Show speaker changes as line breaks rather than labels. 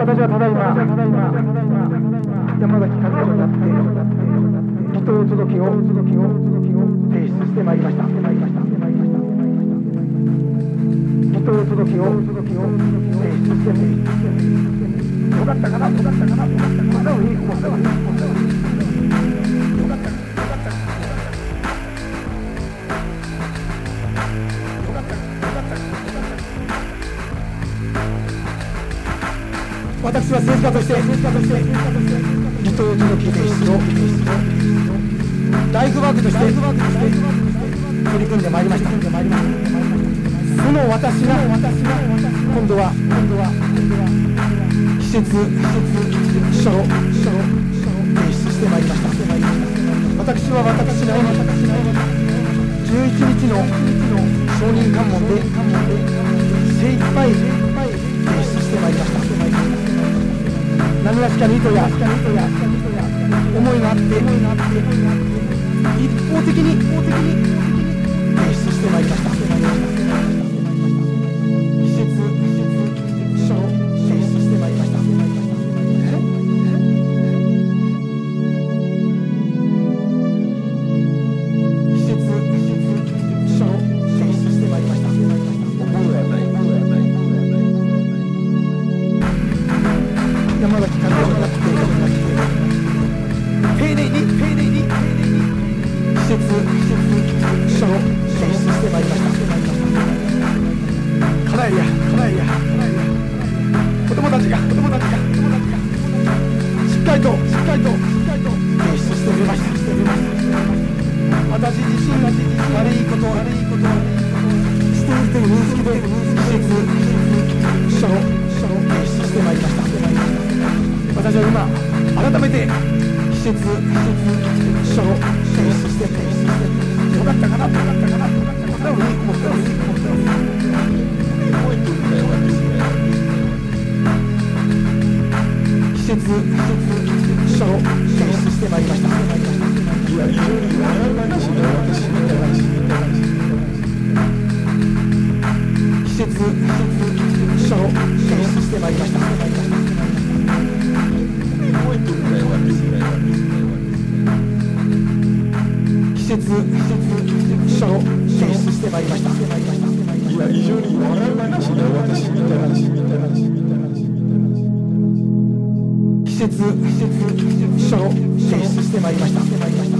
私はただいま山崎和子になって離党届を提出してまいりました。離党届を提出してまいりました。よかったかな？よかったかな？よかったかな？私は政治家として離党届提出をライフワークとして取り組んでまいりました。その私が今度は施設書を提出してまいりました。私は私なりに11日の承認喚問で精一杯提出してまいりました。何がしかに意図や思いがあって一方的に山崎監督が来て丁寧に丁寧に施設書を提出してまいりました叶えりや叶えりや子供たちが子供たちが子供たちがしっかりとしっかりとしっかりと提出してみましたしてみました私自身が悪いこと悪いことしているという認識で施設今改めて施設書を提出して提出してよかったかなよかったかなよかったかな思ったのに思ったのに思ったのに施設書を提出してまいりましたいや非常に笑う話で私みたいな施設書を提出してまいりました設書を提出してまいりましたいや非常に笑い話で私みたいな施設書を提出してまいりました